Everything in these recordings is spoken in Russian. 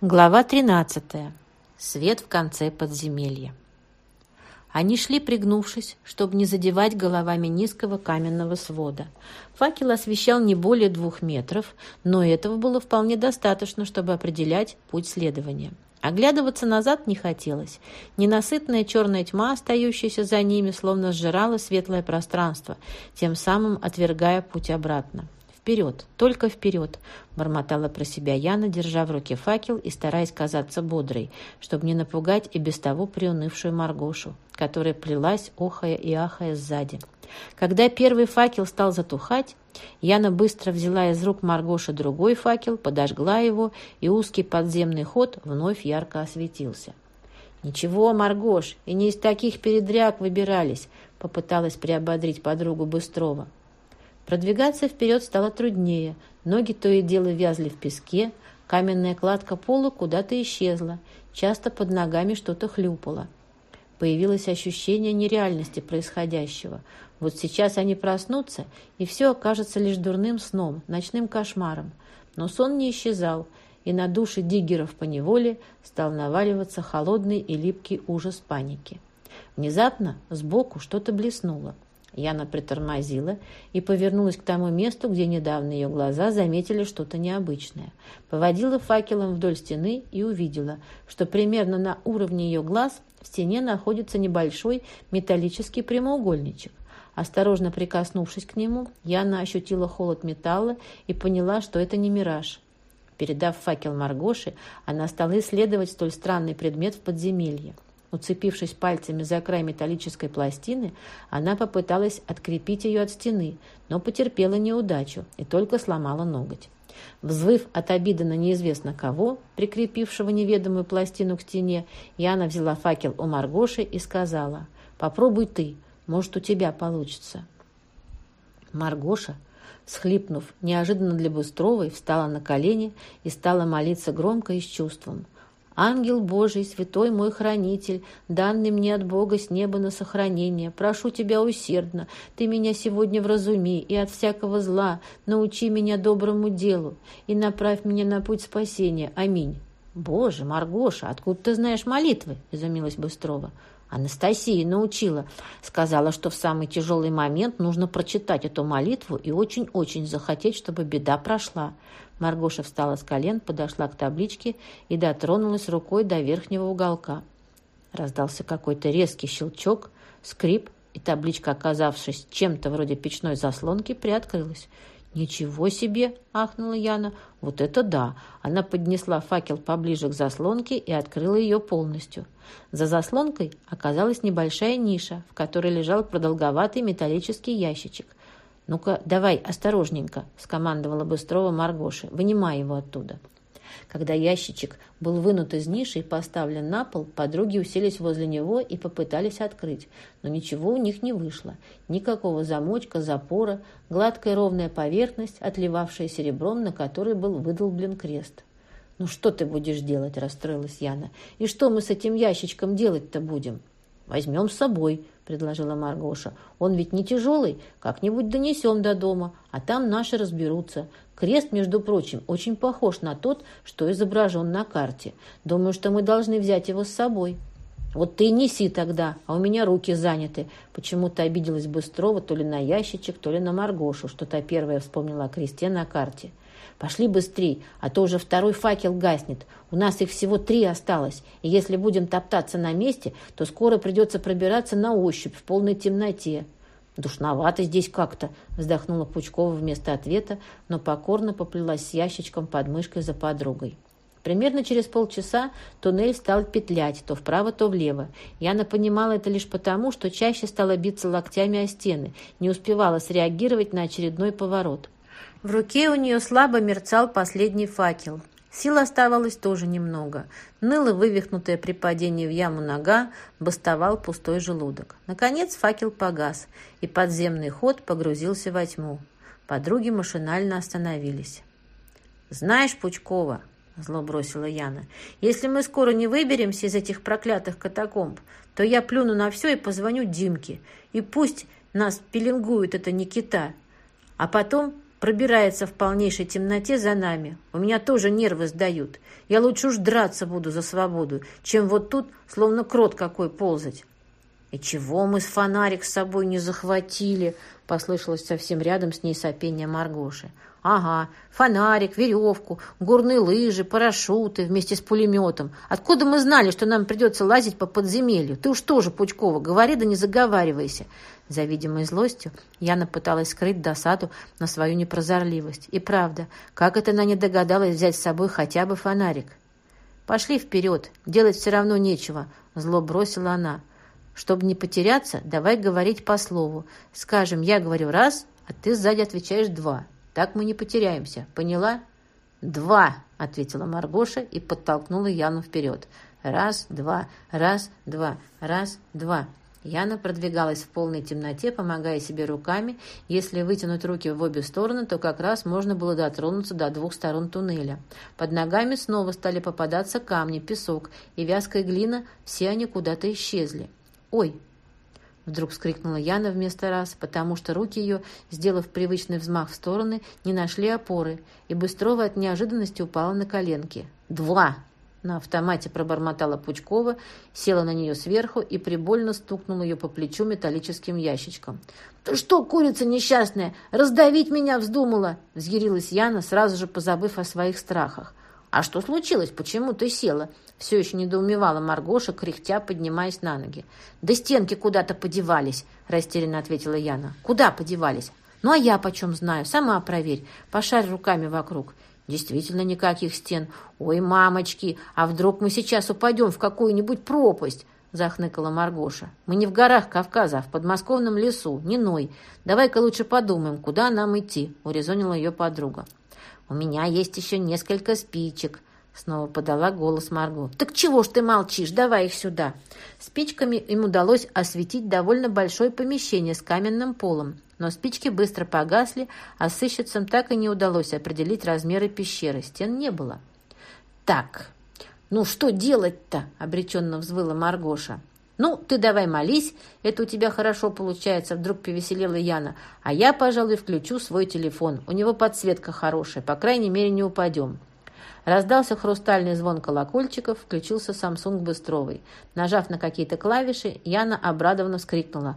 Глава 13. Свет в конце подземелья. Они шли, пригнувшись, чтобы не задевать головами низкого каменного свода. Факел освещал не более двух метров, но этого было вполне достаточно, чтобы определять путь следования. Оглядываться назад не хотелось. Ненасытная черная тьма, остающаяся за ними, словно сжирала светлое пространство, тем самым отвергая путь обратно. «Вперед! Только вперед!» – бормотала про себя Яна, держа в руке факел и стараясь казаться бодрой, чтобы не напугать и без того приунывшую Маргошу, которая плелась, охая и ахая сзади. Когда первый факел стал затухать, Яна быстро взяла из рук Маргоши другой факел, подожгла его, и узкий подземный ход вновь ярко осветился. «Ничего, Маргош, и не из таких передряг выбирались», — попыталась приободрить подругу Быстрова. Продвигаться вперед стало труднее. Ноги то и дело вязли в песке, каменная кладка пола куда-то исчезла, часто под ногами что-то хлюпало. Появилось ощущение нереальности происходящего. Вот сейчас они проснутся, и все окажется лишь дурным сном, ночным кошмаром. Но сон не исчезал, и на души диггеров по неволе стал наваливаться холодный и липкий ужас паники. Внезапно сбоку что-то блеснуло. Яна притормозила и повернулась к тому месту, где недавно ее глаза заметили что-то необычное. Поводила факелом вдоль стены и увидела, что примерно на уровне ее глаз в стене находится небольшой металлический прямоугольничек. Осторожно прикоснувшись к нему, Яна ощутила холод металла и поняла, что это не мираж. Передав факел Маргоши, она стала исследовать столь странный предмет в подземелье. Уцепившись пальцами за край металлической пластины, она попыталась открепить ее от стены, но потерпела неудачу и только сломала ноготь. Взвыв от обиды на неизвестно кого, прикрепившего неведомую пластину к стене, Яна взяла факел у Маргоши и сказала «Попробуй ты, может, у тебя получится». Маргоша, схлипнув, неожиданно для Быстровой, встала на колени и стала молиться громко и с чувством – Ангел Божий, святой мой хранитель, данный мне от Бога с неба на сохранение, прошу тебя усердно, ты меня сегодня вразуми и от всякого зла научи меня доброму делу и направь меня на путь спасения. Аминь. «Боже, Маргоша, откуда ты знаешь молитвы?» – изумилась Быстрова. Анастасия научила. Сказала, что в самый тяжелый момент нужно прочитать эту молитву и очень-очень захотеть, чтобы беда прошла. Маргоша встала с колен, подошла к табличке и дотронулась рукой до верхнего уголка. Раздался какой-то резкий щелчок, скрип, и табличка, оказавшись чем-то вроде печной заслонки, приоткрылась. «Ничего себе!» – ахнула Яна. «Вот это да!» Она поднесла факел поближе к заслонке и открыла ее полностью. За заслонкой оказалась небольшая ниша, в которой лежал продолговатый металлический ящичек. «Ну-ка, давай осторожненько», — скомандовала Быстрова Маргоши. «Вынимай его оттуда». Когда ящичек был вынут из ниши и поставлен на пол, подруги уселись возле него и попытались открыть, но ничего у них не вышло. Никакого замочка, запора, гладкая ровная поверхность, отливавшая серебром, на которой был выдолблен крест. «Ну что ты будешь делать?» – расстроилась Яна. «И что мы с этим ящичком делать-то будем?» «Возьмем с собой», – предложила Маргоша. «Он ведь не тяжелый, как-нибудь донесем до дома, а там наши разберутся. Крест, между прочим, очень похож на тот, что изображен на карте. Думаю, что мы должны взять его с собой». «Вот ты и неси тогда, а у меня руки заняты». Почему-то обиделась Быстрова то ли на ящичек, то ли на Маргошу, что та первая вспомнила о кресте на карте. Пошли быстрей, а то уже второй факел гаснет. У нас их всего три осталось, и если будем топтаться на месте, то скоро придется пробираться на ощупь в полной темноте». «Душновато здесь как-то», — вздохнула Пучкова вместо ответа, но покорно поплелась с ящичком под мышкой за подругой. Примерно через полчаса туннель стал петлять то вправо, то влево. Яна понимала это лишь потому, что чаще стала биться локтями о стены, не успевала среагировать на очередной поворот. В руке у нее слабо мерцал последний факел. Сил оставалось тоже немного. Ныла вывихнутая при падении в яму нога, бастовал пустой желудок. Наконец факел погас, и подземный ход погрузился во тьму. Подруги машинально остановились. «Знаешь, Пучкова», — зло бросила Яна, «если мы скоро не выберемся из этих проклятых катакомб, то я плюну на все и позвоню Димке, и пусть нас пеленгует это Никита, а потом пробирается в полнейшей темноте за нами. У меня тоже нервы сдают. Я лучше уж драться буду за свободу, чем вот тут, словно крот какой, ползать. «И чего мы с фонарик с собой не захватили?» — послышалось совсем рядом с ней сопение Маргоши. «Ага, фонарик, веревку, горные лыжи, парашюты вместе с пулеметом. Откуда мы знали, что нам придется лазить по подземелью? Ты уж тоже, Пучкова, говори да не заговаривайся». За видимой злостью Яна пыталась скрыть досаду на свою непрозорливость. И правда, как это она не догадалась взять с собой хотя бы фонарик? «Пошли вперед, делать все равно нечего», — зло бросила она. «Чтобы не потеряться, давай говорить по слову. Скажем, я говорю раз, а ты сзади отвечаешь два. Так мы не потеряемся. Поняла?» «Два!» — ответила Маргоша и подтолкнула Яну вперед. «Раз, два, раз, два, раз, два». Яна продвигалась в полной темноте, помогая себе руками. Если вытянуть руки в обе стороны, то как раз можно было дотронуться до двух сторон туннеля. Под ногами снова стали попадаться камни, песок и вязкая глина. Все они куда-то исчезли. «Ой!» Вдруг вскрикнула Яна вместо раз, потому что руки ее, сделав привычный взмах в стороны, не нашли опоры, и Быстрова от неожиданности упала на коленки. «Два!» На автомате пробормотала Пучкова, села на нее сверху и прибольно стукнула ее по плечу металлическим ящичком. «Ты что, курица несчастная, раздавить меня вздумала?» Взъярилась Яна, сразу же позабыв о своих страхах. «А что случилось? Почему ты села?» Все еще недоумевала Маргоша, кряхтя, поднимаясь на ноги. «Да стенки куда-то подевались», — растерянно ответила Яна. «Куда подевались?» «Ну, а я почем знаю? Сама проверь. Пошарь руками вокруг». «Действительно никаких стен. Ой, мамочки, а вдруг мы сейчас упадем в какую-нибудь пропасть?» — захныкала Маргоша. «Мы не в горах Кавказа, а в подмосковном лесу, не ной. Давай-ка лучше подумаем, куда нам идти», — урезонила ее подруга. «У меня есть еще несколько спичек», — снова подала голос Марго. «Так чего ж ты молчишь? Давай их сюда». Спичками им удалось осветить довольно большое помещение с каменным полом, но спички быстро погасли, а сыщицам так и не удалось определить размеры пещеры. Стен не было. «Так, ну что делать-то?» — обреченно взвыла Маргоша. «Ну, ты давай молись, это у тебя хорошо получается», — вдруг повеселела Яна. «А я, пожалуй, включу свой телефон. У него подсветка хорошая, по крайней мере, не упадем». Раздался хрустальный звон колокольчиков, включился Самсунг Быстровый. Нажав на какие-то клавиши, Яна обрадованно вскрикнула.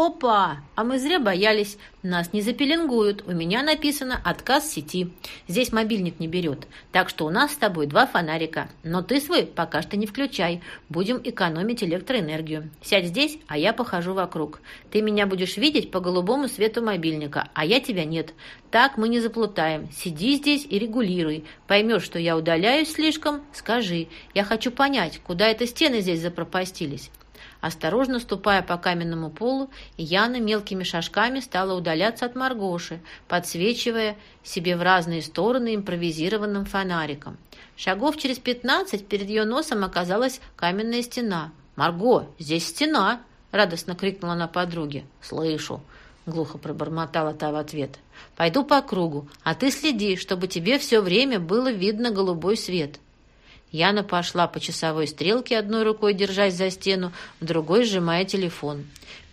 «Опа! А мы зря боялись. Нас не запеленгуют. У меня написано «Отказ сети». Здесь мобильник не берет. Так что у нас с тобой два фонарика. Но ты свой пока что не включай. Будем экономить электроэнергию. Сядь здесь, а я похожу вокруг. Ты меня будешь видеть по голубому свету мобильника, а я тебя нет. Так мы не заплутаем. Сиди здесь и регулируй. Поймешь, что я удаляюсь слишком, скажи. Я хочу понять, куда это стены здесь запропастились. Осторожно ступая по каменному полу, Яна мелкими шажками стала удаляться от Маргоши, подсвечивая себе в разные стороны импровизированным фонариком. Шагов через пятнадцать перед ее носом оказалась каменная стена. «Марго, здесь стена!» — радостно крикнула она подруге. «Слышу!» — глухо пробормотала та в ответ. «Пойду по кругу, а ты следи, чтобы тебе все время было видно голубой свет». Яна пошла по часовой стрелке, одной рукой держась за стену, другой сжимая телефон.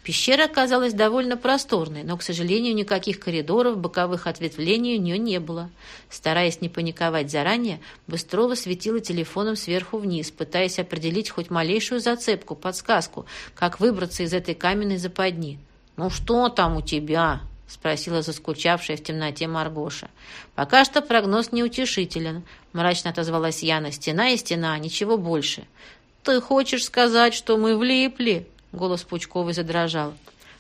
Пещера оказалась довольно просторной, но, к сожалению, никаких коридоров, боковых ответвлений у нее не было. Стараясь не паниковать заранее, Быстрова светила телефоном сверху вниз, пытаясь определить хоть малейшую зацепку, подсказку, как выбраться из этой каменной западни. «Ну что там у тебя?» — спросила заскучавшая в темноте Маргоша. «Пока что прогноз неутешителен», — мрачно отозвалась Яна. «Стена и стена, ничего больше». «Ты хочешь сказать, что мы влипли?» — голос Пучковой задрожал.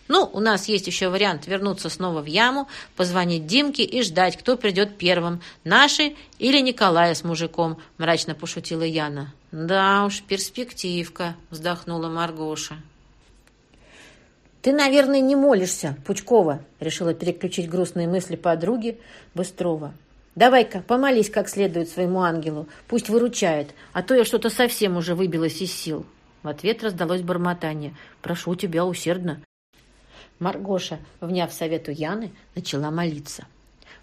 «Ну, у нас есть еще вариант вернуться снова в яму, позвонить Димке и ждать, кто придет первым, наши или Николая с мужиком», — мрачно пошутила Яна. «Да уж, перспективка», — вздохнула Маргоша. «Ты, наверное, не молишься, Пучкова», — решила переключить грустные мысли подруги Быстрова. «Давай-ка, помолись как следует своему ангелу, пусть выручает, а то я что-то совсем уже выбилась из сил». В ответ раздалось бормотание. «Прошу тебя усердно». Маргоша, вняв совету Яны, начала молиться.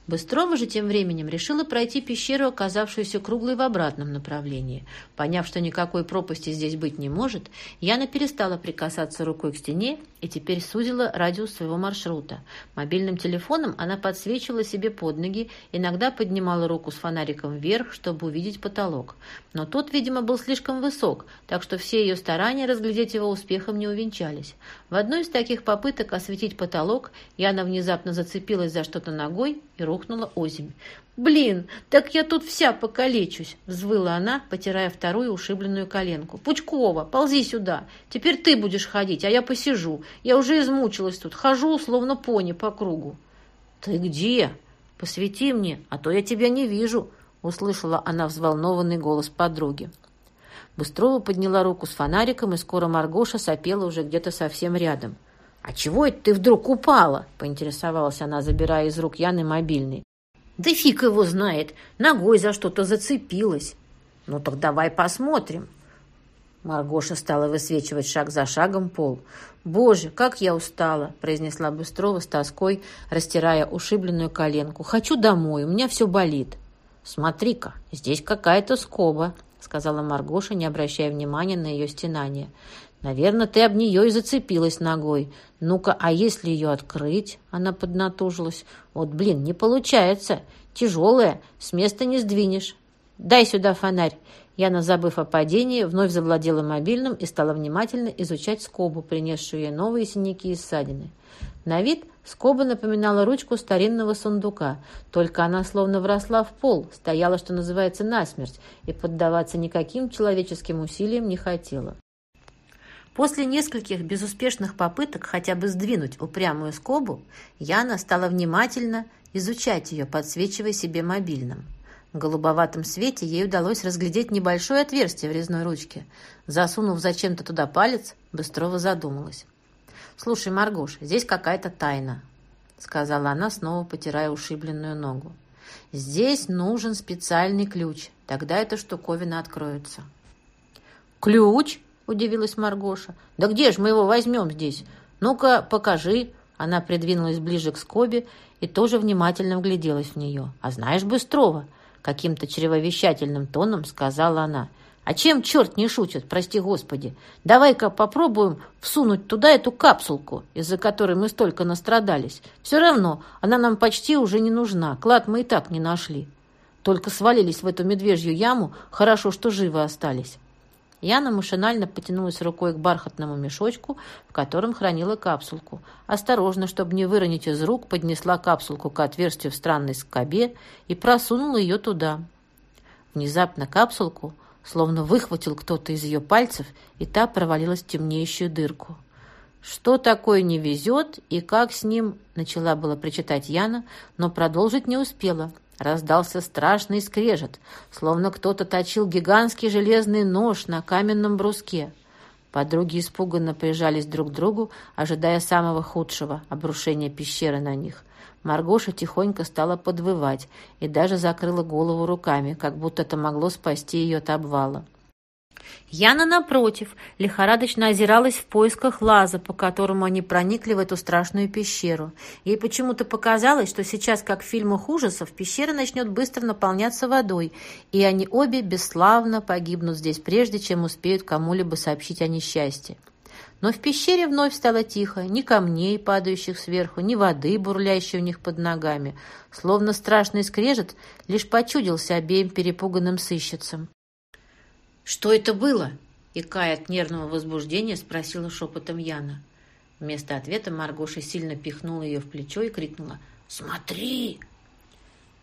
Быстрова же тем временем решила пройти пещеру, оказавшуюся круглой в обратном направлении. Поняв, что никакой пропасти здесь быть не может, Яна перестала прикасаться рукой к стене и теперь сузила радиус своего маршрута. Мобильным телефоном она подсвечивала себе под ноги, иногда поднимала руку с фонариком вверх, чтобы увидеть потолок. Но тот, видимо, был слишком высок, так что все ее старания разглядеть его успехом не увенчались. В одной из таких попыток осветить потолок Яна внезапно зацепилась за что-то ногой и рухнула озимь. «Блин, так я тут вся покалечусь!» — взвыла она, потирая вторую ушибленную коленку. «Пучкова, ползи сюда! Теперь ты будешь ходить, а я посижу. Я уже измучилась тут, хожу, словно пони по кругу». «Ты где? Посвети мне, а то я тебя не вижу!» — услышала она взволнованный голос подруги. Быстрова подняла руку с фонариком, и скоро Маргоша сопела уже где-то совсем рядом. «А чего это ты вдруг упала?» — поинтересовалась она, забирая из рук Яны мобильный. «Да фиг его знает, ногой за что-то зацепилась». «Ну так давай посмотрим». Маргоша стала высвечивать шаг за шагом пол. «Боже, как я устала!» – произнесла Быстрова с тоской, растирая ушибленную коленку. «Хочу домой, у меня все болит». «Смотри-ка, здесь какая-то скоба», – сказала Маргоша, не обращая внимания на ее стенание. Наверное, ты об нее и зацепилась ногой. Ну-ка, а если ее открыть?» Она поднатужилась. «Вот, блин, не получается. Тяжелая, с места не сдвинешь. Дай сюда фонарь». Яна, забыв о падении, вновь завладела мобильным и стала внимательно изучать скобу, принесшую ей новые синяки и ссадины. На вид скоба напоминала ручку старинного сундука, только она словно вросла в пол, стояла, что называется, насмерть, и поддаваться никаким человеческим усилиям не хотела. После нескольких безуспешных попыток хотя бы сдвинуть упрямую скобу, Яна стала внимательно изучать ее, подсвечивая себе мобильным. В голубоватом свете ей удалось разглядеть небольшое отверстие в резной ручке. Засунув зачем-то туда палец, Быстрова задумалась. «Слушай, Маргош, здесь какая-то тайна», — сказала она, снова потирая ушибленную ногу. «Здесь нужен специальный ключ, тогда эта штуковина откроется». «Ключ?» – удивилась Маргоша. «Да где же мы его возьмем здесь? Ну-ка, покажи». Она придвинулась ближе к скобе и тоже внимательно вгляделась в нее. «А знаешь Быстрова?» – каким-то чревовещательным тоном сказала она. «А чем черт не шутит, прости господи? Давай-ка попробуем всунуть туда эту капсулку, из-за которой мы столько настрадались. Все равно она нам почти уже не нужна, клад мы и так не нашли. Только свалились в эту медвежью яму, хорошо, что живы остались». Яна машинально потянулась рукой к бархатному мешочку, в котором хранила капсулку. Осторожно, чтобы не выронить из рук, поднесла капсулку к отверстию в странной скобе и просунула ее туда. Внезапно капсулку словно выхватил кто-то из ее пальцев, и та провалилась в темнеющую дырку. «Что такое не везет и как с ним?» — начала было причитать Яна, но продолжить не успела — Раздался страшный скрежет, словно кто-то точил гигантский железный нож на каменном бруске. Подруги испуганно прижались друг к другу, ожидая самого худшего — обрушения пещеры на них. Маргоша тихонько стала подвывать и даже закрыла голову руками, как будто это могло спасти ее от обвала. Яна, напротив, лихорадочно озиралась в поисках лаза, по которому они проникли в эту страшную пещеру. Ей почему-то показалось, что сейчас, как в фильмах ужасов, пещера начнет быстро наполняться водой, и они обе бесславно погибнут здесь, прежде чем успеют кому-либо сообщить о несчастье. Но в пещере вновь стало тихо, ни камней, падающих сверху, ни воды, бурлящей у них под ногами. Словно страшный скрежет лишь почудился обеим перепуганным сыщицам. «Что это было?» — икая от нервного возбуждения, спросила шепотом Яна. Вместо ответа Маргоша сильно пихнула ее в плечо и крикнула «Смотри!».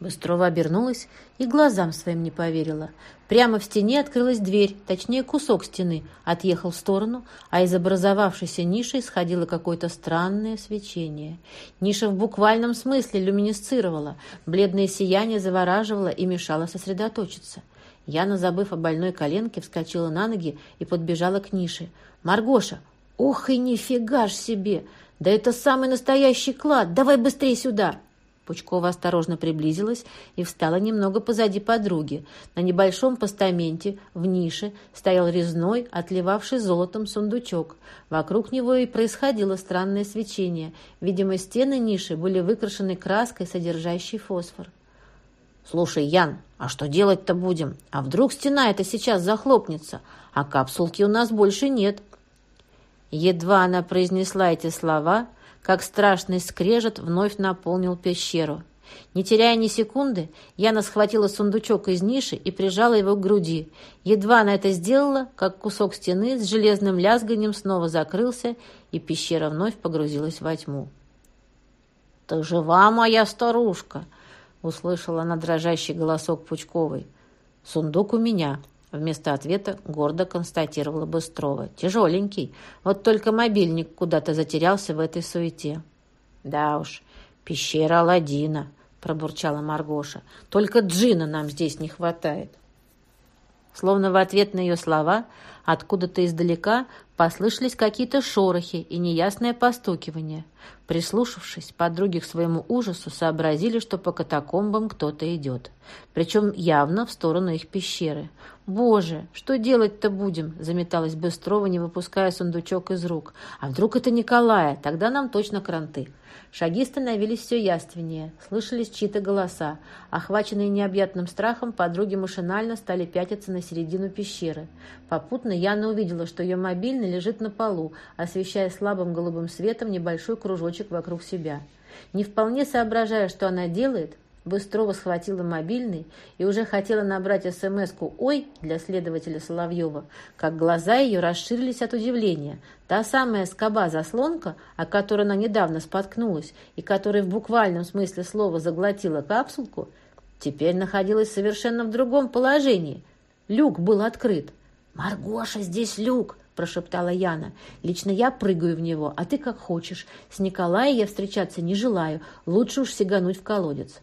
Быстрова обернулась и глазам своим не поверила. Прямо в стене открылась дверь, точнее кусок стены, отъехал в сторону, а из образовавшейся ниши исходило какое-то странное свечение. Ниша в буквальном смысле люминесцировала, бледное сияние завораживало и мешало сосредоточиться. Яна, забыв о больной коленке, вскочила на ноги и подбежала к нише. «Маргоша! Ох и нифига ж себе! Да это самый настоящий клад! Давай быстрее сюда!» Пучкова осторожно приблизилась и встала немного позади подруги. На небольшом постаменте в нише стоял резной, отливавший золотом сундучок. Вокруг него и происходило странное свечение. Видимо, стены ниши были выкрашены краской, содержащей фосфор. «Слушай, Ян, а что делать-то будем? А вдруг стена эта сейчас захлопнется, а капсулки у нас больше нет?» Едва она произнесла эти слова, как страшный скрежет вновь наполнил пещеру. Не теряя ни секунды, Яна схватила сундучок из ниши и прижала его к груди. Едва она это сделала, как кусок стены с железным лязганием снова закрылся, и пещера вновь погрузилась во тьму. «Ты жива, моя старушка?» — услышала она дрожащий голосок Пучковой. «Сундук у меня», — вместо ответа гордо констатировала Быстрова. «Тяжеленький. Вот только мобильник куда-то затерялся в этой суете». «Да уж, пещера Аладдина», — пробурчала Маргоша. «Только джина нам здесь не хватает». Словно в ответ на ее слова, откуда-то издалека послышались какие-то шорохи и неясное постукивание. Прислушавшись, подруги к своему ужасу сообразили, что по катакомбам кто-то идет. Причем явно в сторону их пещеры. «Боже, что делать-то будем?» – заметалась Быстрова, не выпуская сундучок из рук. «А вдруг это Николая? Тогда нам точно кранты». Шаги становились все яственнее, слышались чьи-то голоса. Охваченные необъятным страхом, подруги машинально стали пятиться на середину пещеры. Попутно Яна увидела, что ее мобильный лежит на полу, освещая слабым голубым светом небольшой кружочек вокруг себя. Не вполне соображая, что она делает, Быстрова схватила мобильный и уже хотела набрать СМС-ку «Ой» для следователя Соловьева, как глаза ее расширились от удивления. Та самая скоба-заслонка, о которой она недавно споткнулась и которая в буквальном смысле слова заглотила капсулку, теперь находилась совершенно в другом положении. Люк был открыт. «Маргоша, здесь люк!» – прошептала Яна. «Лично я прыгаю в него, а ты как хочешь. С Николаем я встречаться не желаю. Лучше уж сигануть в колодец».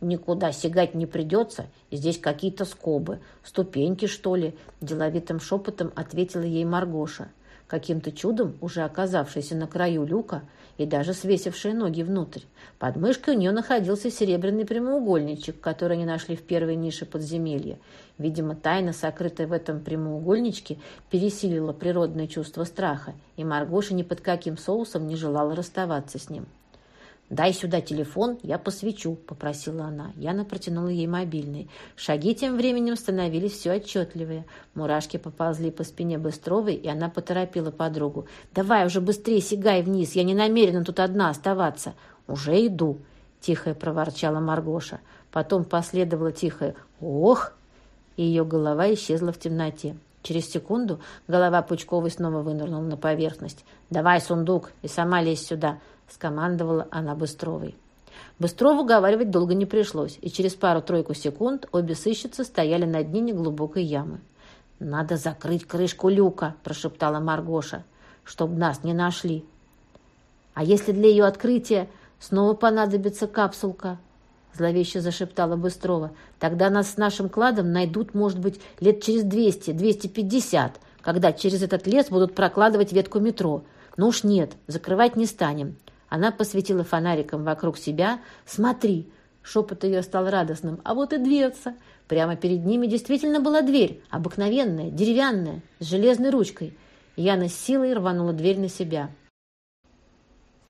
«Никуда сигать не придется, здесь какие-то скобы, ступеньки, что ли?» Деловитым шепотом ответила ей Маргоша, каким-то чудом уже оказавшаяся на краю люка и даже свесившая ноги внутрь. Под мышкой у нее находился серебряный прямоугольничек, который они нашли в первой нише подземелья. Видимо, тайна, сокрытая в этом прямоугольничке, пересилила природное чувство страха, и Маргоша ни под каким соусом не желала расставаться с ним. «Дай сюда телефон, я посвечу», — попросила она. Яна протянула ей мобильный. Шаги тем временем становились все отчетливее. Мурашки поползли по спине Быстровой, и она поторопила подругу. «Давай уже быстрее сигай вниз, я не намерена тут одна оставаться». «Уже иду», — тихо проворчала Маргоша. Потом последовало тихое «Ох!» и ее голова исчезла в темноте. Через секунду голова Пучковой снова вынырнула на поверхность. «Давай сундук и сама лезь сюда», — скомандовала она Быстровой. Быстрову уговаривать долго не пришлось, и через пару-тройку секунд обе сыщицы стояли на дне неглубокой ямы. «Надо закрыть крышку люка», — прошептала Маргоша, — «чтоб нас не нашли». «А если для ее открытия снова понадобится капсулка?» — зловеще зашептала Быстрова. «Тогда нас с нашим кладом найдут, может быть, лет через двести, двести пятьдесят, когда через этот лес будут прокладывать ветку метро. Ну уж нет, закрывать не станем. Она посветила фонариком вокруг себя. «Смотри!» Шепот ее стал радостным. «А вот и дверца!» Прямо перед ними действительно была дверь, обыкновенная, деревянная, с железной ручкой. Яна с силой рванула дверь на себя.